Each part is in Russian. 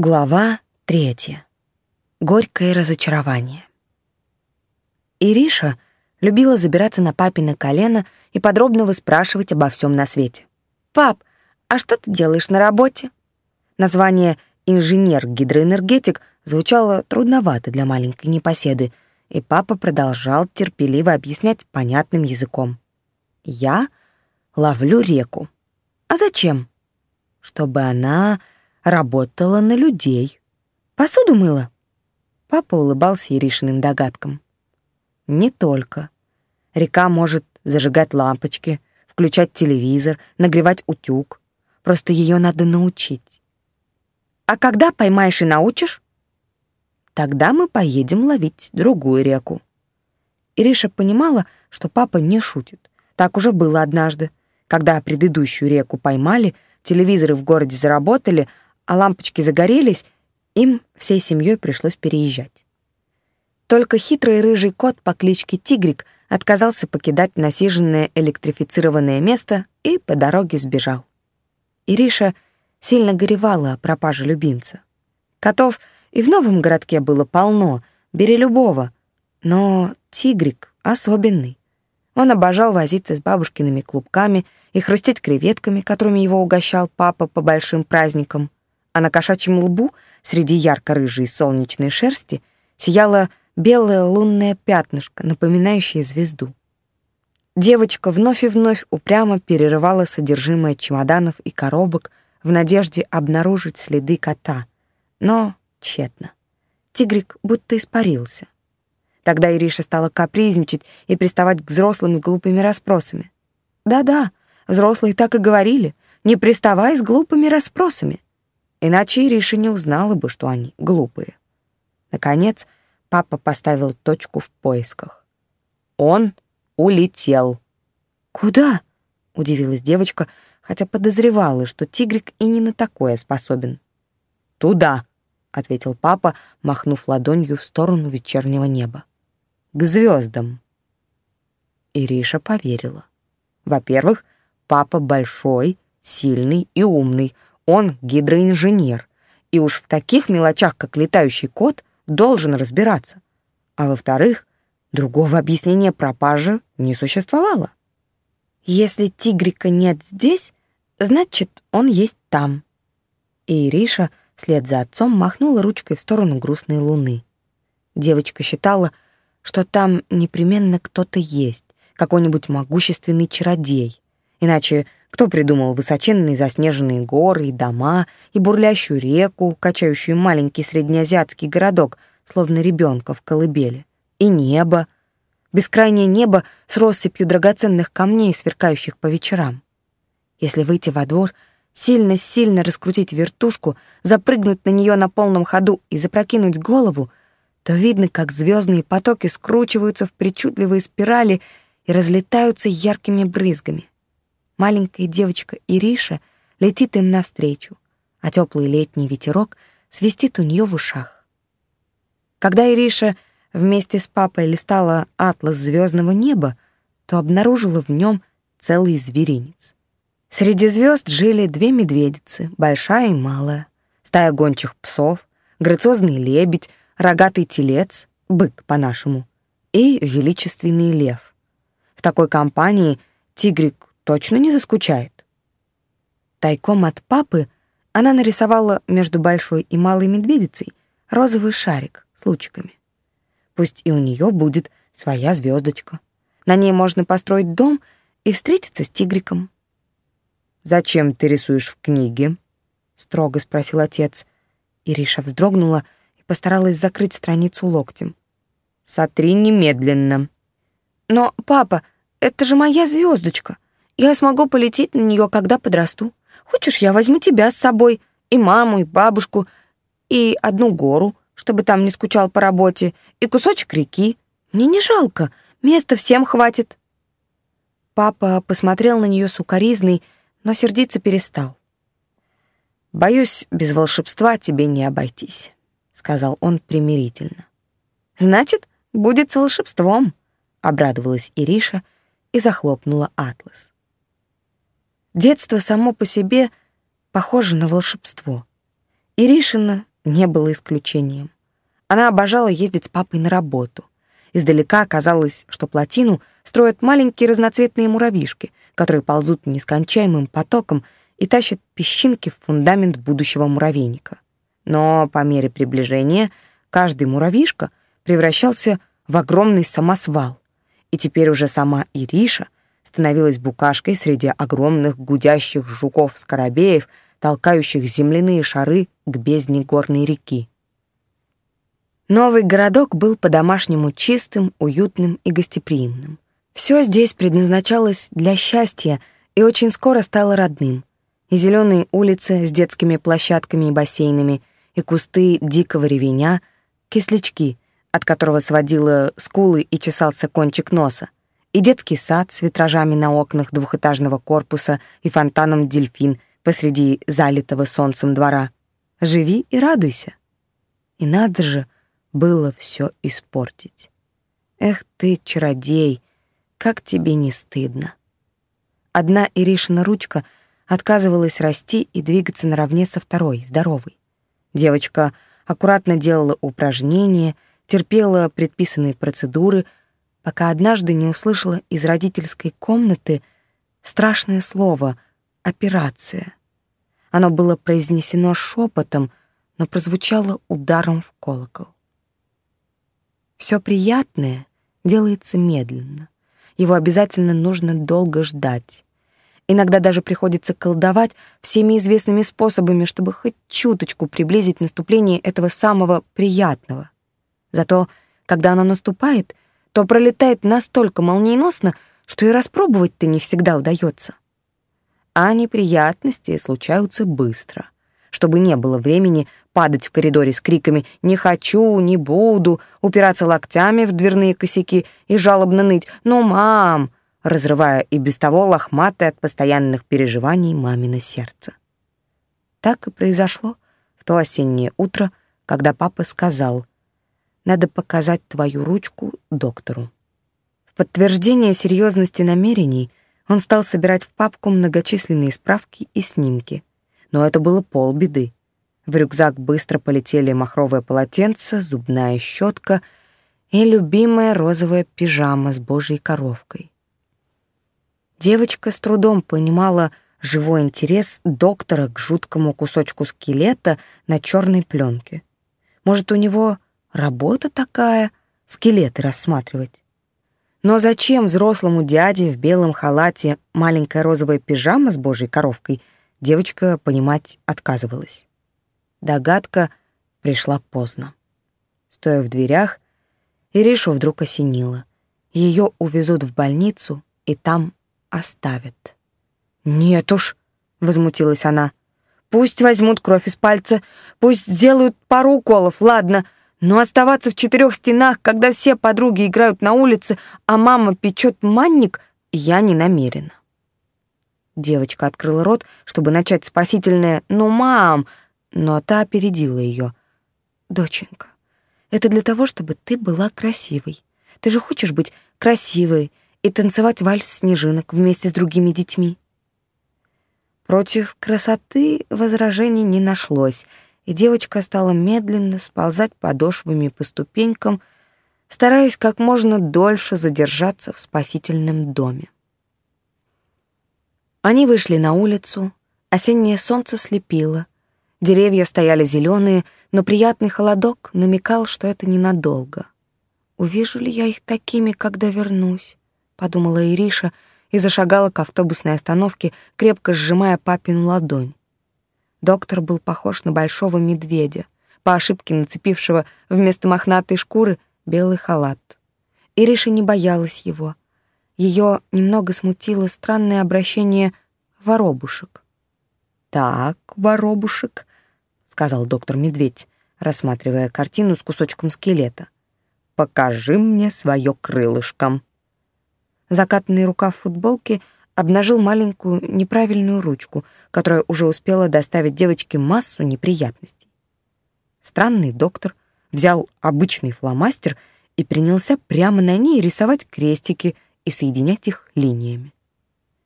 Глава третья. Горькое разочарование. Ириша любила забираться на папино колено и подробно выспрашивать обо всем на свете. «Пап, а что ты делаешь на работе?» Название «инженер-гидроэнергетик» звучало трудновато для маленькой непоседы, и папа продолжал терпеливо объяснять понятным языком. «Я ловлю реку. А зачем?» «Чтобы она работала на людей. Посуду мыла?» Папа улыбался Иришиным догадкам. «Не только. Река может зажигать лампочки, включать телевизор, нагревать утюг. Просто ее надо научить. А когда поймаешь и научишь? Тогда мы поедем ловить другую реку. Ириша понимала, что папа не шутит. Так уже было однажды. Когда предыдущую реку поймали, телевизоры в городе заработали, а лампочки загорелись, им всей семьей пришлось переезжать. Только хитрый рыжий кот по кличке Тигрик — отказался покидать насиженное электрифицированное место и по дороге сбежал. Ириша сильно горевала о пропаже любимца. Котов и в новом городке было полно, бери любого, но тигрик особенный. Он обожал возиться с бабушкиными клубками и хрустеть креветками, которыми его угощал папа по большим праздникам, а на кошачьем лбу среди ярко-рыжей солнечной шерсти сияла белое лунное пятнышко, напоминающее звезду. Девочка вновь и вновь упрямо перерывала содержимое чемоданов и коробок в надежде обнаружить следы кота, но тщетно. Тигрик будто испарился. Тогда Ириша стала капризничать и приставать к взрослым с глупыми расспросами. Да-да, взрослые так и говорили, не приставай с глупыми расспросами. Иначе Ириша не узнала бы, что они глупые. Наконец, Папа поставил точку в поисках. Он улетел. «Куда?» — удивилась девочка, хотя подозревала, что тигрик и не на такое способен. «Туда», — ответил папа, махнув ладонью в сторону вечернего неба. «К звездам». Ириша поверила. Во-первых, папа большой, сильный и умный. Он гидроинженер. И уж в таких мелочах, как летающий кот, должен разбираться. А во-вторых, другого объяснения пропажи не существовало. Если тигрика нет здесь, значит, он есть там. И Ириша вслед за отцом махнула ручкой в сторону грустной луны. Девочка считала, что там непременно кто-то есть, какой-нибудь могущественный чародей. Иначе кто придумал высоченные заснеженные горы и дома, и бурлящую реку, качающую маленький среднеазиатский городок, словно ребенка в колыбели, и небо, бескрайнее небо с россыпью драгоценных камней, сверкающих по вечерам. Если выйти во двор, сильно-сильно раскрутить вертушку, запрыгнуть на нее на полном ходу и запрокинуть голову, то видно, как звездные потоки скручиваются в причудливые спирали и разлетаются яркими брызгами. Маленькая девочка Ириша летит им навстречу, а теплый летний ветерок свистит у нее в ушах. Когда Ириша вместе с папой листала атлас звездного неба, то обнаружила в нем целый зверинец. Среди звезд жили две медведицы, большая и малая, стая гончих псов, грациозный лебедь, рогатый телец, бык по-нашему, и величественный лев. В такой компании тигрик точно не заскучает. Тайком от папы она нарисовала между большой и малой медведицей розовый шарик с лучиками. Пусть и у нее будет своя звездочка. На ней можно построить дом и встретиться с тигриком. «Зачем ты рисуешь в книге?» — строго спросил отец. Ириша вздрогнула и постаралась закрыть страницу локтем. «Сотри немедленно». «Но, папа, это же моя звездочка. Я смогу полететь на нее, когда подрасту. Хочешь, я возьму тебя с собой, и маму, и бабушку, и одну гору, чтобы там не скучал по работе, и кусочек реки. Мне не жалко, места всем хватит». Папа посмотрел на нее сукоризный, но сердиться перестал. «Боюсь, без волшебства тебе не обойтись», — сказал он примирительно. «Значит, будет с волшебством», — обрадовалась Ириша и захлопнула атлас. Детство само по себе похоже на волшебство. Иришина не было исключением. Она обожала ездить с папой на работу. Издалека казалось, что плотину строят маленькие разноцветные муравьишки, которые ползут нескончаемым потоком и тащат песчинки в фундамент будущего муравейника. Но по мере приближения каждый муравьишка превращался в огромный самосвал, и теперь уже сама Ириша становилась букашкой среди огромных гудящих жуков-скоробеев, толкающих земляные шары к бездне горной реки. Новый городок был по-домашнему чистым, уютным и гостеприимным. Все здесь предназначалось для счастья и очень скоро стало родным. И зеленые улицы с детскими площадками и бассейнами, и кусты дикого ревеня, кислячки, от которого сводило скулы и чесался кончик носа, и детский сад с витражами на окнах двухэтажного корпуса и фонтаном дельфин посреди залитого солнцем двора. Живи и радуйся. И надо же, было все испортить. Эх ты, чародей, как тебе не стыдно. Одна Иришина ручка отказывалась расти и двигаться наравне со второй, здоровой. Девочка аккуратно делала упражнения, терпела предписанные процедуры, пока однажды не услышала из родительской комнаты страшное слово «операция». Оно было произнесено шепотом, но прозвучало ударом в колокол. Все приятное делается медленно. Его обязательно нужно долго ждать. Иногда даже приходится колдовать всеми известными способами, чтобы хоть чуточку приблизить наступление этого самого приятного. Зато, когда оно наступает, то пролетает настолько молниеносно, что и распробовать-то не всегда удается. А неприятности случаются быстро — чтобы не было времени падать в коридоре с криками «не хочу», «не буду», упираться локтями в дверные косяки и жалобно ныть «ну, мам», разрывая и без того лохматое от постоянных переживаний мамино сердце. Так и произошло в то осеннее утро, когда папа сказал «надо показать твою ручку доктору». В подтверждение серьезности намерений он стал собирать в папку многочисленные справки и снимки — но это было полбеды. В рюкзак быстро полетели махровое полотенце, зубная щетка и любимая розовая пижама с божьей коровкой. Девочка с трудом понимала живой интерес доктора к жуткому кусочку скелета на черной пленке. Может, у него работа такая — скелеты рассматривать? Но зачем взрослому дяде в белом халате маленькая розовая пижама с божьей коровкой — девочка понимать отказывалась. Догадка пришла поздно. Стоя в дверях, Иришу вдруг осенило. Ее увезут в больницу и там оставят. «Нет уж», — возмутилась она, — «пусть возьмут кровь из пальца, пусть сделают пару уколов, ладно, но оставаться в четырех стенах, когда все подруги играют на улице, а мама печет манник, я не намерена». Девочка открыла рот, чтобы начать спасительное «Ну, мам!», но та опередила ее. «Доченька, это для того, чтобы ты была красивой. Ты же хочешь быть красивой и танцевать вальс снежинок вместе с другими детьми». Против красоты возражений не нашлось, и девочка стала медленно сползать подошвами по ступенькам, стараясь как можно дольше задержаться в спасительном доме. Они вышли на улицу, осеннее солнце слепило, деревья стояли зеленые, но приятный холодок намекал, что это ненадолго. «Увижу ли я их такими, когда вернусь?» — подумала Ириша и зашагала к автобусной остановке, крепко сжимая папину ладонь. Доктор был похож на большого медведя, по ошибке нацепившего вместо мохнатой шкуры белый халат. Ириша не боялась его — ее немного смутило странное обращение воробушек. «Так, воробушек», — сказал доктор Медведь, рассматривая картину с кусочком скелета. «Покажи мне свое крылышко». Закатанный рукав футболки обнажил маленькую неправильную ручку, которая уже успела доставить девочке массу неприятностей. Странный доктор взял обычный фломастер и принялся прямо на ней рисовать крестики — и соединять их линиями.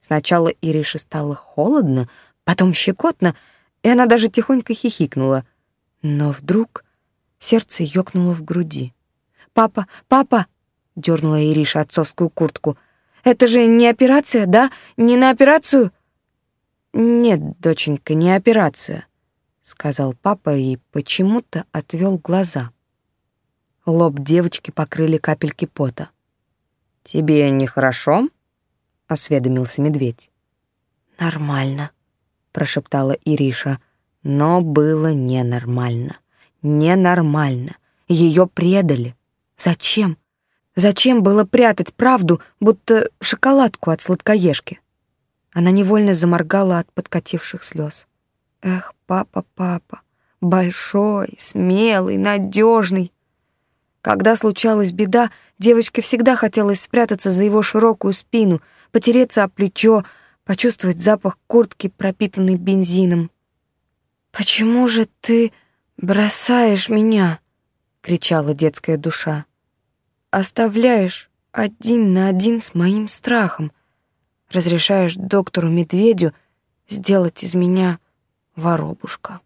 Сначала Ирише стало холодно, потом щекотно, и она даже тихонько хихикнула, Но вдруг сердце ёкнуло в груди. «Папа, папа!» — дернула Ириша отцовскую куртку. «Это же не операция, да? Не на операцию?» «Нет, доченька, не операция», — сказал папа и почему-то отвел глаза. Лоб девочки покрыли капельки пота. «Тебе нехорошо?» — осведомился медведь. «Нормально», — прошептала Ириша, но было ненормально. Ненормально. Ее предали. Зачем? Зачем было прятать правду, будто шоколадку от сладкоежки? Она невольно заморгала от подкативших слез. Эх, папа, папа, большой, смелый, надежный. Когда случалась беда, девочке всегда хотелось спрятаться за его широкую спину, потереться о плечо, почувствовать запах куртки, пропитанной бензином. «Почему же ты бросаешь меня?» — кричала детская душа. «Оставляешь один на один с моим страхом, разрешаешь доктору Медведю сделать из меня воробушка».